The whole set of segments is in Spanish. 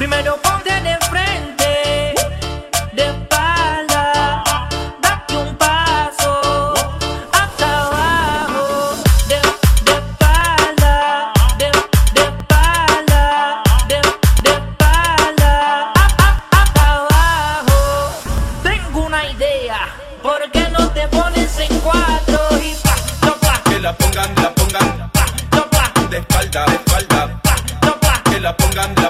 Primero ponte de frente, de espalda, date un paso hasta abajo, de, de espalda, de, de espalda, de, de espalda, hasta, hasta abajo. Tengo una idea, ¿por qué no te pones en cuatro y pa, no pa? Que la pongan, la pongan, pa, no pa, de espalda, de espalda, pa, no pa, que la pongan, la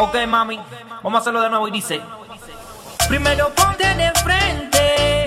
Ok, mami, vamos a hacerlo de nuevo y dice: Primero ponte de frente.